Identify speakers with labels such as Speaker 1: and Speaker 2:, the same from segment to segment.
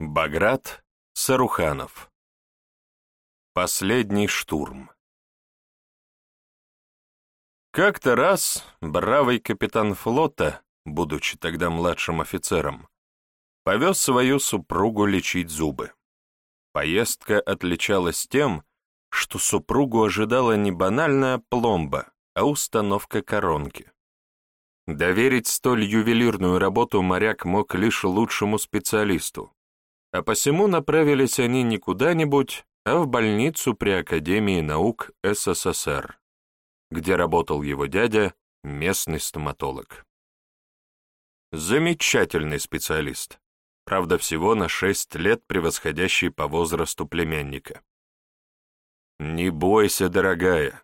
Speaker 1: Баграт Саруханов Последний штурм Как-то раз бравый капитан флота, будучи тогда младшим офицером, повез свою супругу лечить зубы. Поездка отличалась тем, что супругу ожидала не банальная пломба, а установка коронки. Доверить столь ювелирную работу моряк мог лишь лучшему специалисту, а посему направились они не куда-нибудь, а в больницу при Академии наук СССР, где работал его дядя, местный стоматолог. Замечательный специалист, правда всего на шесть лет превосходящий по возрасту племянника. «Не бойся, дорогая».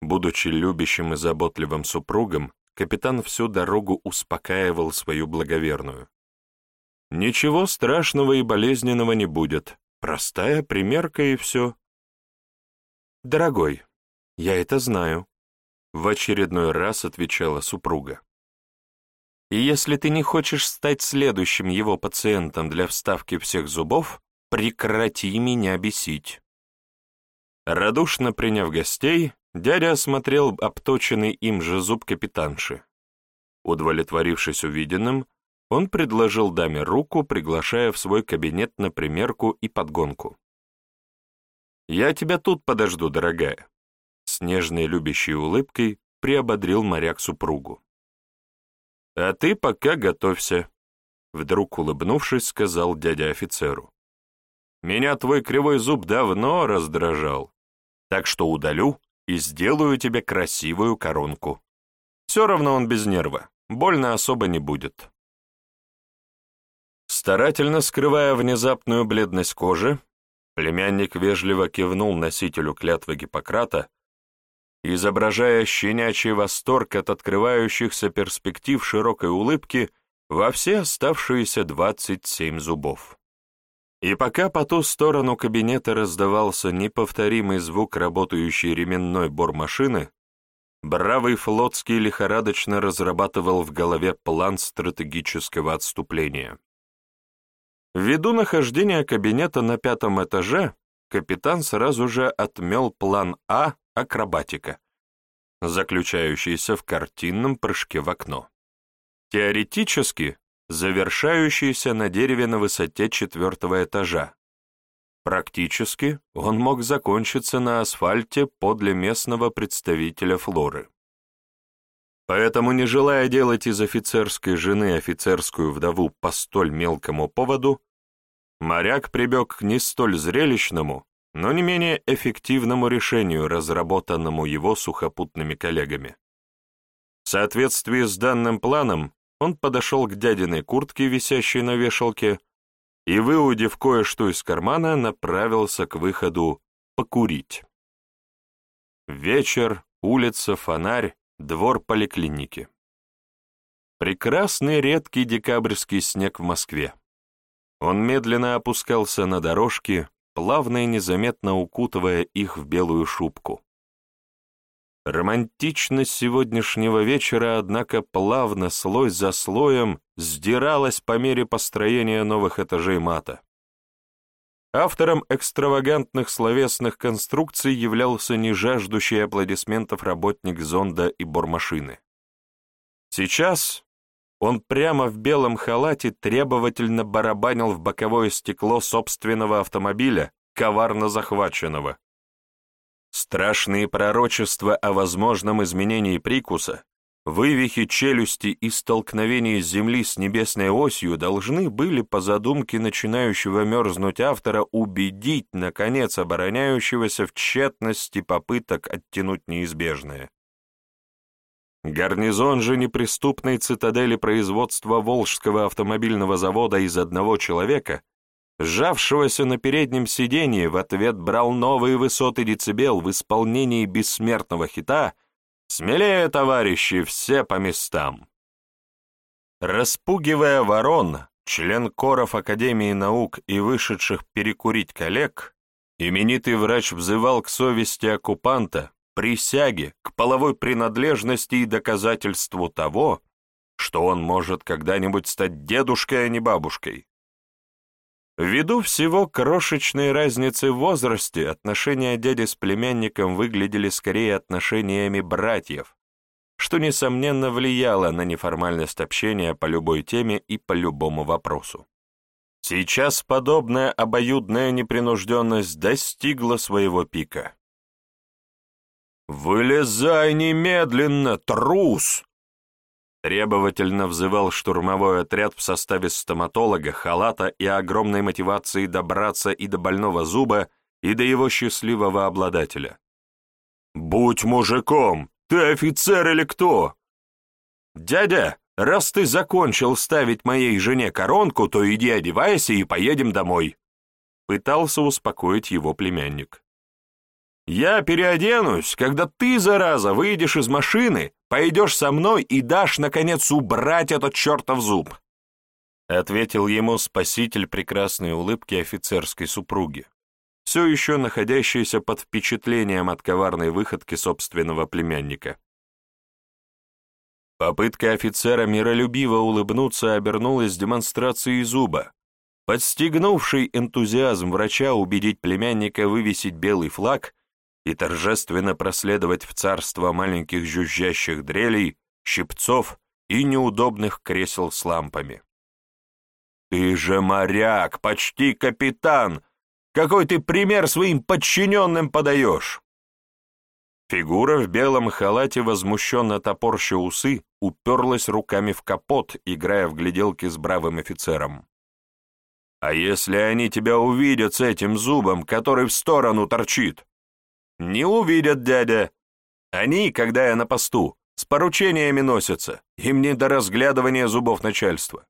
Speaker 1: Будучи любящим и заботливым супругом, капитан всю дорогу успокаивал свою благоверную. Ничего страшного и болезненного не будет. Простая примерка и все. Дорогой, я это знаю, в очередной раз отвечала супруга. И если ты не хочешь стать следующим его пациентом для вставки всех зубов, прекрати меня бесить. Радушно приняв гостей, дядя осмотрел обточенный им же зуб капитанши. Удовлетворившись увиденным, он предложил даме руку, приглашая в свой кабинет на примерку и подгонку. «Я тебя тут подожду, дорогая», — с нежной любящей улыбкой приободрил моряк супругу. «А ты пока готовься», — вдруг улыбнувшись, сказал дядя офицеру. «Меня твой кривой зуб давно раздражал, так что удалю и сделаю тебе красивую коронку. Все равно он без нерва, больно особо не будет». Старательно скрывая внезапную бледность кожи, племянник вежливо кивнул носителю клятвы Гиппократа, изображая щенячий восторг от открывающихся перспектив широкой улыбки во все оставшиеся двадцать семь зубов. И пока по ту сторону кабинета раздавался неповторимый звук работающей ременной бормашины, бравый флотский лихорадочно разрабатывал в голове план стратегического отступления. Ввиду нахождения кабинета на пятом этаже, капитан сразу же отмел план А «Акробатика», заключающийся в картинном прыжке в окно. Теоретически, завершающийся на дереве на высоте четвертого этажа. Практически он мог закончиться на асфальте подле местного представителя флоры. Поэтому, не желая делать из офицерской жены офицерскую вдову по столь мелкому поводу, моряк прибег к не столь зрелищному, но не менее эффективному решению, разработанному его сухопутными коллегами. В соответствии с данным планом, он подошел к дядиной куртке, висящей на вешалке, и, выудив кое-что из кармана, направился к выходу покурить. Вечер, улица, фонарь, Двор поликлиники. Прекрасный редкий декабрьский снег в Москве. Он медленно опускался на дорожки, плавно и незаметно укутывая их в белую шубку. Романтичность сегодняшнего вечера, однако, плавно, слой за слоем, сдиралась по мере построения новых этажей мата. Автором экстравагантных словесных конструкций являлся не жаждущий аплодисментов работник зонда и бормашины. Сейчас он прямо в белом халате требовательно барабанил в боковое стекло собственного автомобиля, коварно захваченного. Страшные пророчества о возможном изменении прикуса, Вывихи челюсти и столкновение Земли с небесной осью должны были, по задумке начинающего мерзнуть автора, убедить, наконец, обороняющегося в тщетности попыток оттянуть неизбежное. Гарнизон же неприступной цитадели производства Волжского автомобильного завода из одного человека, сжавшегося на переднем сиденье, в ответ брал новые высоты децибел в исполнении бессмертного хита — Смелее, товарищи, все по местам. Распугивая ворон, член коров Академии наук и вышедших перекурить коллег, именитый врач взывал к совести оккупанта, присяге, к половой принадлежности и доказательству того, что он может когда-нибудь стать дедушкой, а не бабушкой. Ввиду всего крошечной разницы в возрасте, отношения дяди с племянником выглядели скорее отношениями братьев, что, несомненно, влияло на неформальность общения по любой теме и по любому вопросу. Сейчас подобная обоюдная непринужденность достигла своего пика. «Вылезай немедленно, трус!» Требовательно взывал штурмовой отряд в составе стоматолога, халата и огромной мотивации добраться и до больного зуба, и до его счастливого обладателя. «Будь мужиком! Ты офицер или кто?» «Дядя, раз ты закончил ставить моей жене коронку, то иди одевайся и поедем домой», — пытался успокоить его племянник. «Я переоденусь, когда ты, зараза, выйдешь из машины, пойдешь со мной и дашь, наконец, убрать этот чертов зуб!» Ответил ему спаситель прекрасной улыбки офицерской супруги, все еще находящийся под впечатлением от коварной выходки собственного племянника. Попытка офицера миролюбиво улыбнуться обернулась демонстрацией зуба, подстегнувший энтузиазм врача убедить племянника вывесить белый флаг и торжественно проследовать в царство маленьких жужжащих дрелей, щипцов и неудобных кресел с лампами. «Ты же моряк, почти капитан! Какой ты пример своим подчиненным подаешь!» Фигура в белом халате, возмущенно топорща усы, уперлась руками в капот, играя в гляделки с бравым офицером. «А если они тебя увидят с этим зубом, который в сторону торчит?» «Не увидят, дядя. Они, когда я на посту, с поручениями носятся, им не до разглядывания зубов начальства».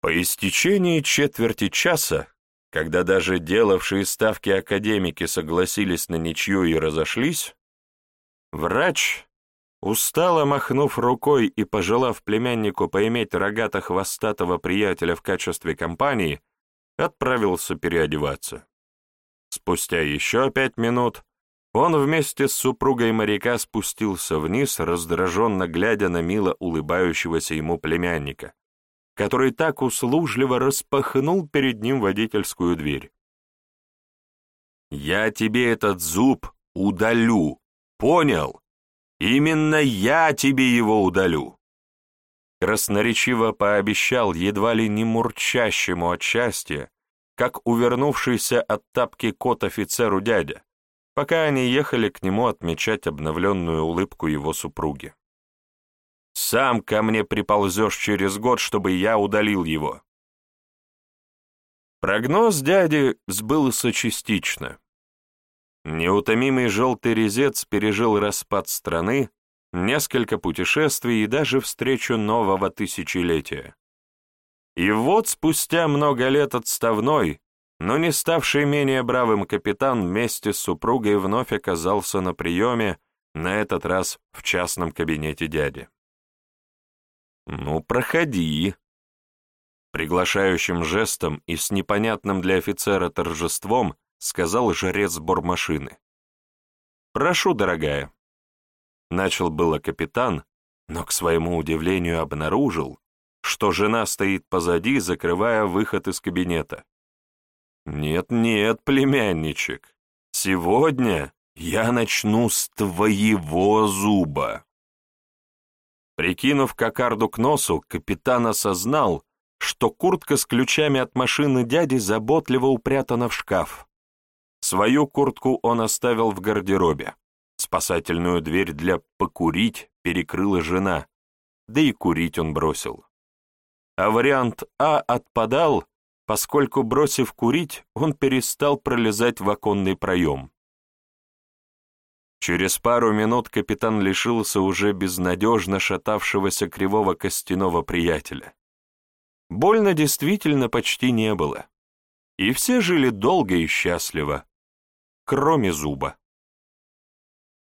Speaker 1: По истечении четверти часа, когда даже делавшие ставки академики согласились на ничью и разошлись, врач, устало махнув рукой и пожелав племяннику поиметь рогато-хвостатого приятеля в качестве компании, отправился переодеваться. Спустя еще пять минут он вместе с супругой моряка спустился вниз, раздраженно глядя на мило улыбающегося ему племянника, который так услужливо распахнул перед ним водительскую дверь. «Я тебе этот зуб удалю, понял? Именно я тебе его удалю!» Красноречиво пообещал едва ли не мурчащему от счастья, как увернувшийся от тапки кот офицеру дядя, пока они ехали к нему отмечать обновленную улыбку его супруги. «Сам ко мне приползешь через год, чтобы я удалил его». Прогноз дяди сбылся частично. Неутомимый желтый резец пережил распад страны, несколько путешествий и даже встречу нового тысячелетия. И вот спустя много лет отставной, но не ставший менее бравым капитан вместе с супругой вновь оказался на приеме, на этот раз в частном кабинете дяди. «Ну, проходи», Приглашающим жестом и с непонятным для офицера торжеством сказал жрец бормашины. «Прошу, дорогая». Начал было капитан, но к своему удивлению обнаружил, что жена стоит позади, закрывая выход из кабинета. «Нет-нет, племянничек, сегодня я начну с твоего зуба». Прикинув кокарду к носу, капитан осознал, что куртка с ключами от машины дяди заботливо упрятана в шкаф. Свою куртку он оставил в гардеробе. Спасательную дверь для «покурить» перекрыла жена, да и курить он бросил а вариант А отпадал, поскольку, бросив курить, он перестал пролезать в оконный проем. Через пару минут капитан лишился уже безнадежно шатавшегося кривого костяного приятеля. Больно действительно почти не было. И все жили долго и счастливо, кроме зуба.